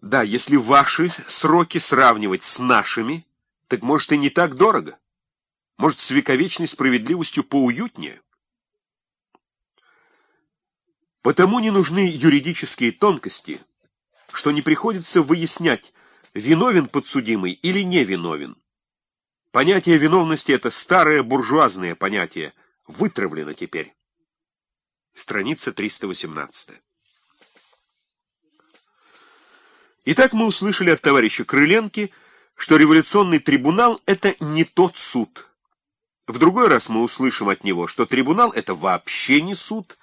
Да, если ваши сроки сравнивать с нашими, так может и не так дорого. Может, с вековечной справедливостью поуютнее. Потому не нужны юридические тонкости, что не приходится выяснять, виновен подсудимый или не виновен. Понятие виновности — это старое буржуазное понятие, вытравлено теперь. Страница 318. Итак, мы услышали от товарища Крыленки, что революционный трибунал — это не тот суд. В другой раз мы услышим от него, что трибунал — это вообще не суд.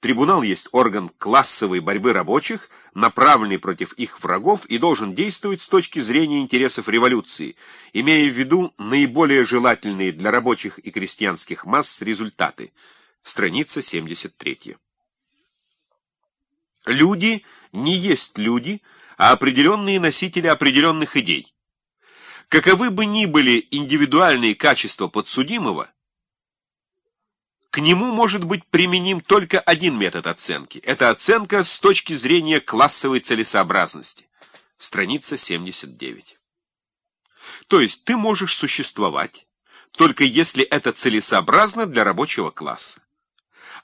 Трибунал есть орган классовой борьбы рабочих, направленный против их врагов и должен действовать с точки зрения интересов революции, имея в виду наиболее желательные для рабочих и крестьянских масс результаты. Страница 73. Люди не есть люди — а определенные носители определенных идей. Каковы бы ни были индивидуальные качества подсудимого, к нему может быть применим только один метод оценки. Это оценка с точки зрения классовой целесообразности. Страница 79. То есть ты можешь существовать, только если это целесообразно для рабочего класса.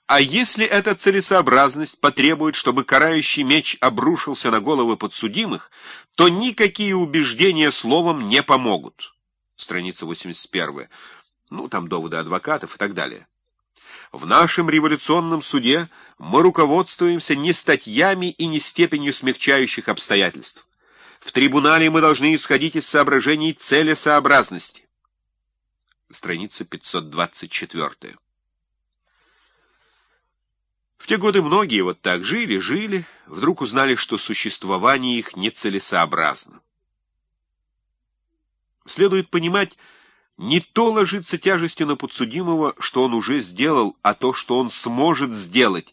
А если эта целесообразность потребует, чтобы карающий меч обрушился на головы подсудимых, то никакие убеждения словом не помогут. Страница 81. Ну, там доводы адвокатов и так далее. В нашем революционном суде мы руководствуемся не статьями и не степенью смягчающих обстоятельств. В трибунале мы должны исходить из соображений целесообразности. Страница 524. В те годы многие вот так жили, жили, вдруг узнали, что существование их нецелесообразно. Следует понимать, не то ложится тяжестью на подсудимого, что он уже сделал, а то, что он сможет сделать,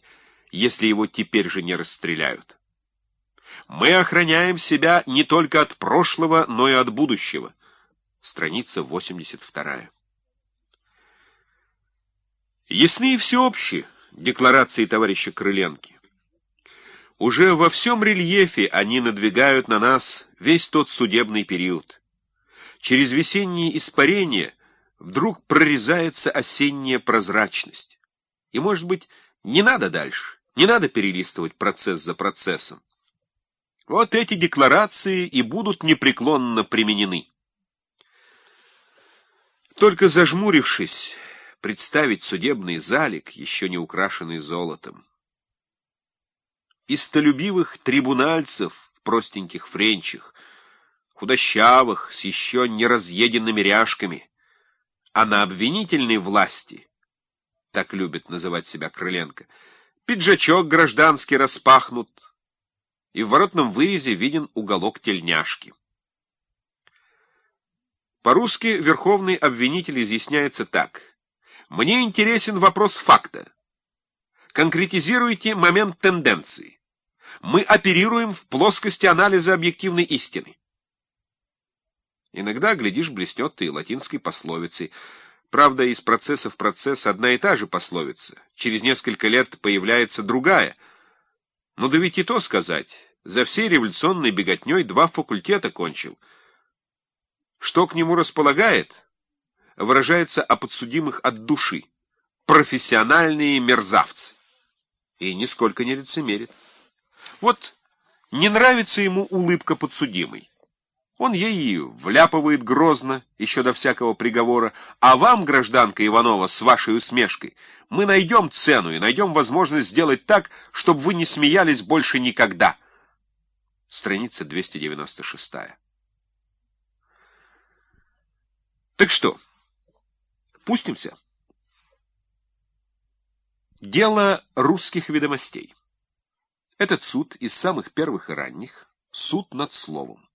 если его теперь же не расстреляют. Мы охраняем себя не только от прошлого, но и от будущего. Страница 82. Ясны и всеобщие декларации товарища Крыленки. Уже во всем рельефе они надвигают на нас весь тот судебный период. Через весенние испарения вдруг прорезается осенняя прозрачность. И, может быть, не надо дальше, не надо перелистывать процесс за процессом. Вот эти декларации и будут непреклонно применены. Только зажмурившись, представить судебный залик, еще не украшенный золотом. Истолюбивых трибунальцев в простеньких френчах, худощавых, с еще не разъеденными ряжками, а на обвинительной власти, так любит называть себя Крыленко, пиджачок гражданский распахнут, и в воротном вырезе виден уголок тельняшки. По-русски верховный обвинитель изъясняется так — мне интересен вопрос факта. Конкретизируйте момент тенденции. Мы оперируем в плоскости анализа объективной истины. Иногда, глядишь, блеснет и латинской пословицей. Правда, из процесса в процесс одна и та же пословица. Через несколько лет появляется другая. Но да ведь и то сказать. За всей революционной беготней два факультета кончил. Что к нему располагает? Выражается о подсудимых от души. Профессиональные мерзавцы. И нисколько не лицемерит. Вот не нравится ему улыбка подсудимой. Он ей вляпывает грозно, еще до всякого приговора. А вам, гражданка Иванова, с вашей усмешкой, мы найдем цену и найдем возможность сделать так, чтобы вы не смеялись больше никогда. Страница 296. Так что? Пустимся. Дело русских ведомостей. Этот суд из самых первых и ранних — суд над словом.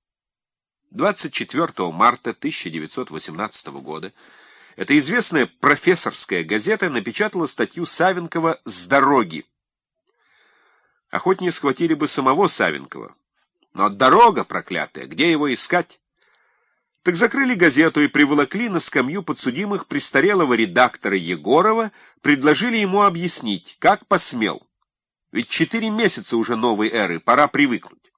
24 марта 1918 года эта известная профессорская газета напечатала статью Савенкова «С дороги». Охотнее схватили бы самого Савенкова. Но дорога проклятая, где его искать? Так закрыли газету и приволокли на скамью подсудимых престарелого редактора Егорова, предложили ему объяснить, как посмел. Ведь четыре месяца уже новой эры, пора привыкнуть.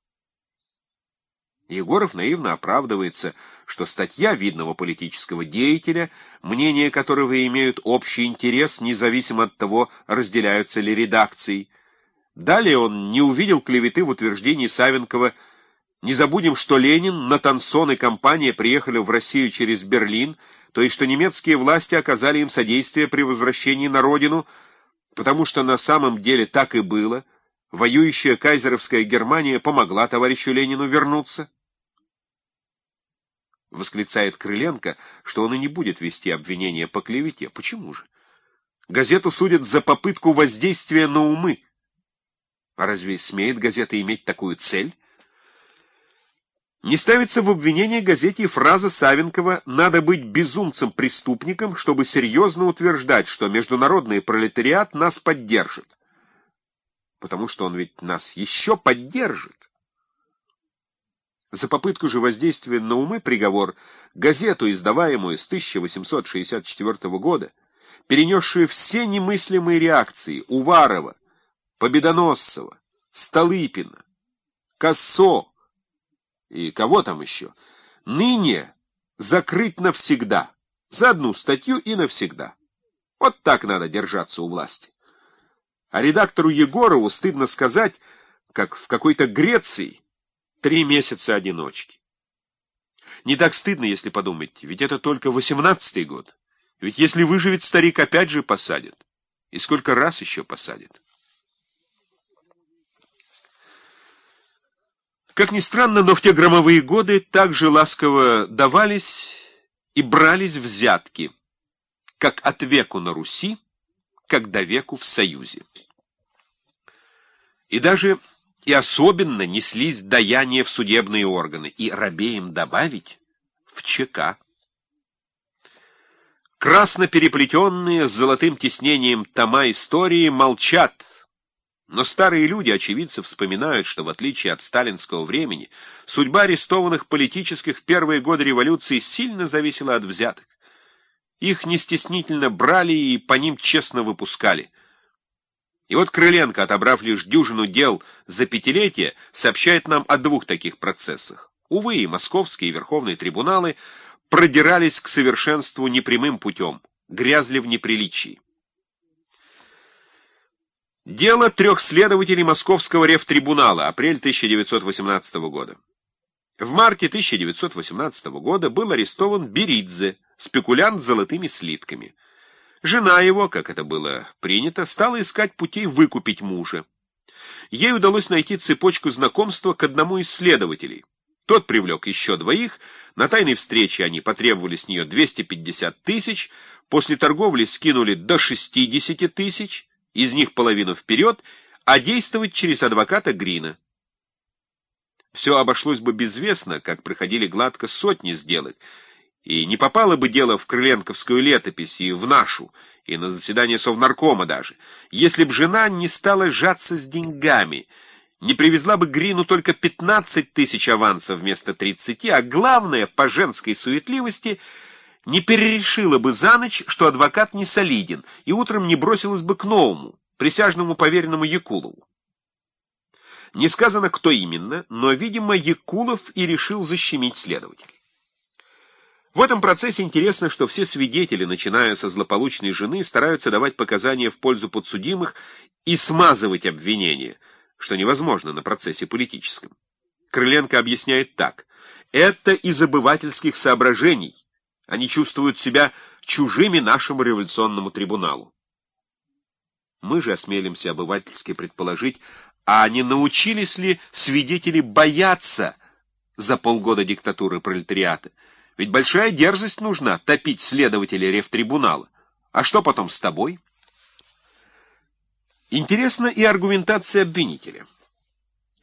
Егоров наивно оправдывается, что статья видного политического деятеля, мнения которого имеют общий интерес, независимо от того, разделяются ли редакции. Далее он не увидел клеветы в утверждении Савенкова «Не забудем, что Ленин, Натансон и компания приехали в Россию через Берлин, то есть что немецкие власти оказали им содействие при возвращении на родину, потому что на самом деле так и было». Воюющая кайзеровская Германия помогла товарищу Ленину вернуться. Восклицает Крыленко, что он и не будет вести обвинения по клевете. Почему же? Газету судят за попытку воздействия на умы. А разве смеет газета иметь такую цель? Не ставится в обвинение газете фраза Савенкова «надо быть безумцем-преступником, чтобы серьезно утверждать, что международный пролетариат нас поддержит» потому что он ведь нас еще поддержит. За попытку же воздействия на умы приговор газету, издаваемую с 1864 года, перенесшую все немыслимые реакции Уварова, Победоносцева, Столыпина, Коссо и кого там еще, ныне закрыть навсегда, за одну статью и навсегда. Вот так надо держаться у власти. А редактору Егорову, стыдно сказать, как в какой-то Греции, три месяца одиночки. Не так стыдно, если подумать, ведь это только восемнадцатый год. Ведь если выживет старик, опять же посадят. И сколько раз еще посадят. Как ни странно, но в те громовые годы так же ласково давались и брались взятки, как от веку на Руси, как до веку в Союзе. И даже и особенно неслись даяния в судебные органы, и рабеем добавить в ЧК. Красно переплетенные с золотым тиснением тома истории молчат, но старые люди, очевидцы, вспоминают, что в отличие от сталинского времени, судьба арестованных политических в первые годы революции сильно зависела от взяток. Их не стеснительно брали и по ним честно выпускали. И вот Крыленко, отобрав лишь дюжину дел за пятилетие, сообщает нам о двух таких процессах. Увы, и московские и верховные трибуналы продирались к совершенству непрямым путем, грязли в неприличии. Дело трех следователей Московского рефтрибунала, апрель 1918 года. В марте 1918 года был арестован Беридзе, спекулянт с золотыми слитками. Жена его, как это было принято, стала искать путей выкупить мужа. Ей удалось найти цепочку знакомства к одному из следователей. Тот привлек еще двоих, на тайной встрече они потребовали с нее 250 тысяч, после торговли скинули до 60 тысяч, из них половину вперед, а действовать через адвоката Грина. Все обошлось бы безвестно, как проходили гладко сотни сделок, и не попало бы дело в Крыленковскую летопись и в нашу, и на заседание Совнаркома даже, если б жена не стала сжаться с деньгами, не привезла бы Грину только 15 тысяч аванса вместо 30, а главное, по женской суетливости, не перерешила бы за ночь, что адвокат не солиден, и утром не бросилась бы к новому, присяжному поверенному Якулову. Не сказано, кто именно, но, видимо, Якулов и решил защемить следователя. В этом процессе интересно, что все свидетели, начиная со злополучной жены, стараются давать показания в пользу подсудимых и смазывать обвинения, что невозможно на процессе политическом. Крыленко объясняет так. Это из обывательских соображений. Они чувствуют себя чужими нашему революционному трибуналу. Мы же осмелимся обывательски предположить, а не научились ли свидетели бояться за полгода диктатуры пролетариата? Ведь большая дерзость нужна топить следователя рефтрибунала. А что потом с тобой? Интересна и аргументация обвинителя.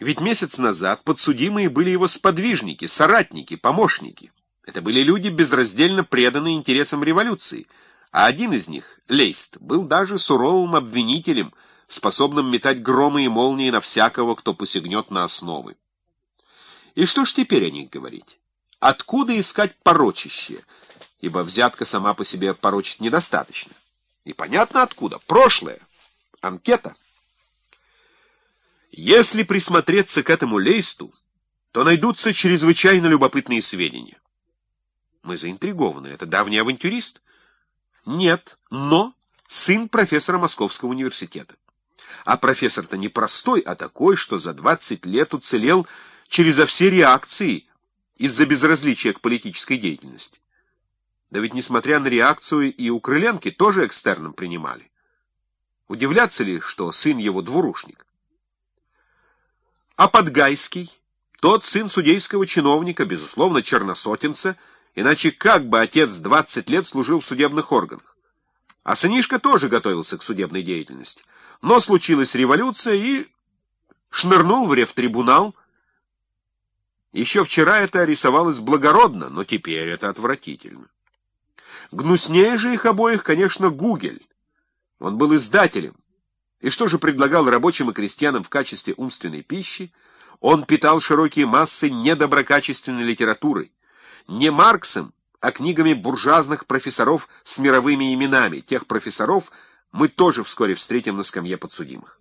Ведь месяц назад подсудимые были его сподвижники, соратники, помощники. Это были люди, безраздельно преданные интересам революции. А один из них, Лейст, был даже суровым обвинителем, способным метать громы и молнии на всякого, кто посягнет на основы. И что ж теперь о них говорить? Откуда искать порочище? Ибо взятка сама по себе порочить недостаточно. И понятно откуда. Прошлое. Анкета. Если присмотреться к этому лейсту, то найдутся чрезвычайно любопытные сведения. Мы заинтригованы. Это давний авантюрист? Нет, но сын профессора Московского университета. А профессор-то не простой, а такой, что за 20 лет уцелел через все реакции из-за безразличия к политической деятельности. Да ведь, несмотря на реакцию, и у Крыленки тоже экстерном принимали. Удивляться ли, что сын его двурушник? А Подгайский, тот сын судейского чиновника, безусловно, черносотенца, иначе как бы отец 20 лет служил в судебных органах? А сынишка тоже готовился к судебной деятельности. Но случилась революция и шнырнул в рефтрибунал. Еще вчера это рисовалось благородно, но теперь это отвратительно. Гнуснее же их обоих, конечно, Гугель. Он был издателем. И что же предлагал рабочим и крестьянам в качестве умственной пищи? Он питал широкие массы недоброкачественной литературой. Не Марксом, а книгами буржуазных профессоров с мировыми именами. Тех профессоров мы тоже вскоре встретим на скамье подсудимых.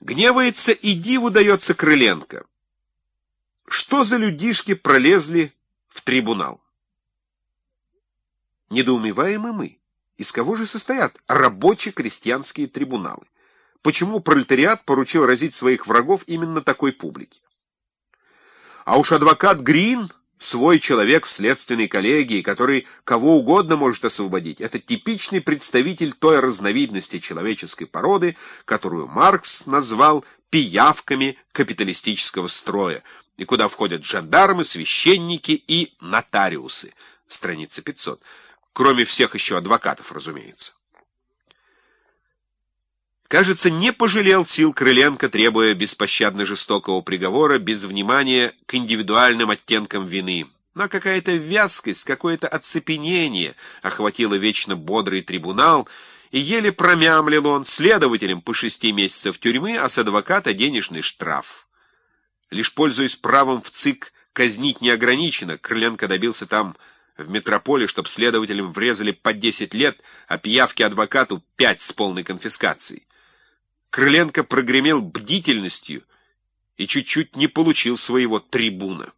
Гневается и диву дается Крыленко. Что за людишки пролезли в трибунал? Недоумеваем и мы. Из кого же состоят рабоче-крестьянские трибуналы? Почему пролетариат поручил разить своих врагов именно такой публике? А уж адвокат Грин, свой человек в следственной коллегии, который кого угодно может освободить, это типичный представитель той разновидности человеческой породы, которую Маркс назвал пиявками капиталистического строя, и куда входят жандармы, священники и нотариусы. Страница 500. Кроме всех еще адвокатов, разумеется. Кажется, не пожалел сил Крыленко, требуя беспощадно жестокого приговора, без внимания к индивидуальным оттенкам вины. Но какая-то вязкость, какое-то оцепенение охватило вечно бодрый трибунал, и еле промямлил он следователям по шести месяцев тюрьмы, а с адвоката денежный штраф. Лишь пользуясь правом в ЦИК казнить неограниченно, Крыленко добился там в метрополе, чтобы следователям врезали по 10 лет, а пиявке адвокату 5 с полной конфискацией. Крыленко прогремел бдительностью и чуть-чуть не получил своего трибуна.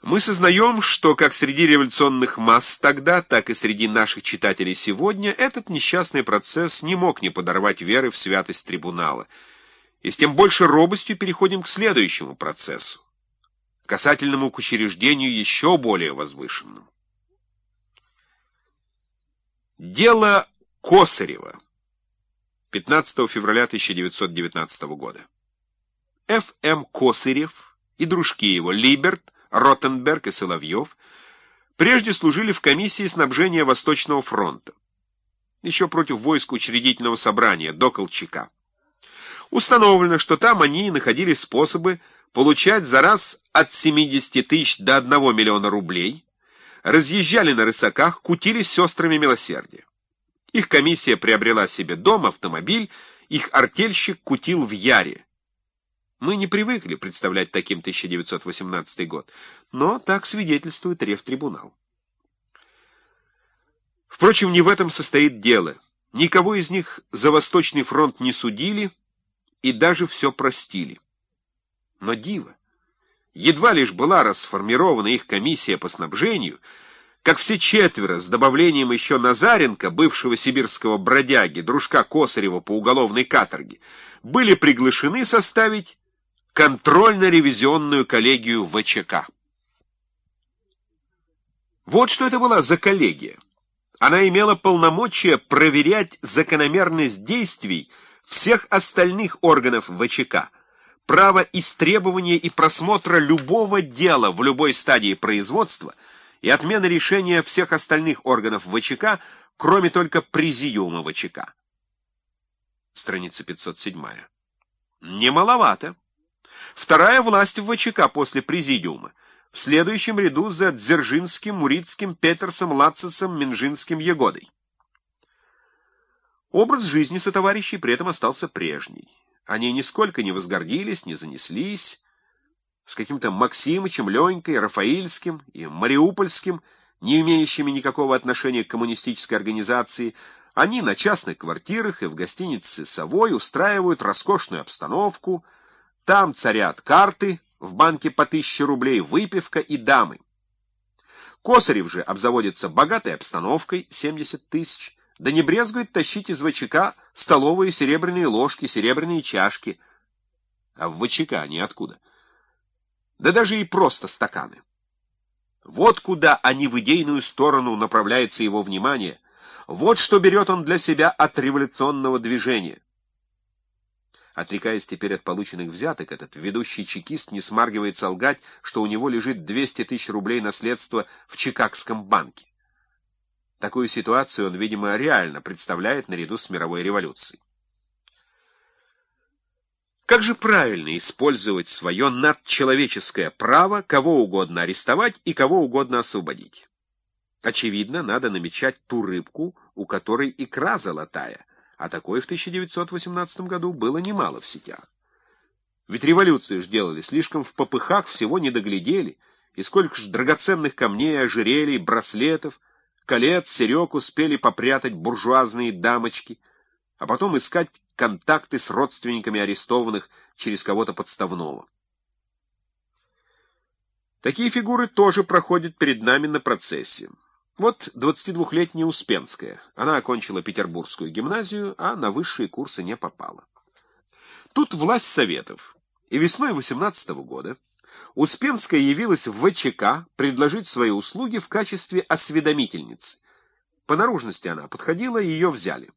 Мы сознаем, что как среди революционных масс тогда, так и среди наших читателей сегодня этот несчастный процесс не мог не подорвать веры в святость трибунала. И с тем больше робостью переходим к следующему процессу касательному к учреждению еще более возвышенному. Дело Косарева. 15 февраля 1919 года. Ф.М. Косарев и дружки его Либерт, Ротенберг и Соловьев прежде служили в комиссии снабжения Восточного фронта, еще против войск учредительного собрания до Колчака. Установлено, что там они находили способы получать за раз от 70 тысяч до 1 миллиона рублей, разъезжали на рысаках, кутили с сестрами милосердия. Их комиссия приобрела себе дом, автомобиль, их артельщик кутил в Яре. Мы не привыкли представлять таким 1918 год, но так свидетельствует Ревтрибунал. Впрочем, не в этом состоит дело. Никого из них за Восточный фронт не судили и даже все простили. Но диво! Едва лишь была расформирована их комиссия по снабжению, как все четверо, с добавлением еще Назаренко, бывшего сибирского бродяги, дружка Косарева по уголовной каторге, были приглашены составить контрольно-ревизионную коллегию ВЧК. Вот что это была за коллегия. Она имела полномочия проверять закономерность действий всех остальных органов ВЧК, право истребования и просмотра любого дела в любой стадии производства и отмена решения всех остальных органов ВЧК, кроме только президиума ВЧК. Страница 507. Немаловато. Вторая власть в ВЧК после президиума. В следующем ряду за Дзержинским, Мурицким, Петерсом, Лацисом, Минжинским, Егодой. Образ жизни сотоварищей при этом остался прежний. Они нисколько не возгордились, не занеслись. С каким-то Максимычем, Ленькой, Рафаильским и Мариупольским, не имеющими никакого отношения к коммунистической организации, Они на частных квартирах и в гостинице «Совой» устраивают роскошную обстановку, там царят карты, в банке по тысяче рублей, выпивка и дамы. Косарев же обзаводится богатой обстановкой, 70 тысяч, да не брезгует тащить из ВЧК столовые серебряные ложки, серебряные чашки. А в ВЧК они откуда? Да даже и просто стаканы. Вот куда, а не в идейную сторону направляется его внимание. Вот что берет он для себя от революционного движения. Отрекаясь теперь от полученных взяток, этот ведущий чекист не смаргивается лгать, что у него лежит 200 тысяч рублей наследства в Чикагском банке. Такую ситуацию он, видимо, реально представляет наряду с мировой революцией. Как же правильно использовать свое надчеловеческое право кого угодно арестовать и кого угодно освободить? Очевидно, надо намечать ту рыбку, у которой икра золотая — а такой в 1918 году было немало в сетях. Ведь революцию ж делали слишком в попыхах, всего не доглядели, и сколько ж драгоценных камней, ожерелий, браслетов, колец, серег успели попрятать буржуазные дамочки, а потом искать контакты с родственниками арестованных через кого-то подставного. Такие фигуры тоже проходят перед нами на процессе. Вот 22-летняя Успенская. Она окончила Петербургскую гимназию, а на высшие курсы не попала. Тут власть Советов. И весной 18 -го года Успенская явилась в ВЧК предложить свои услуги в качестве осведомительницы. По наружности она подходила, ее взяли.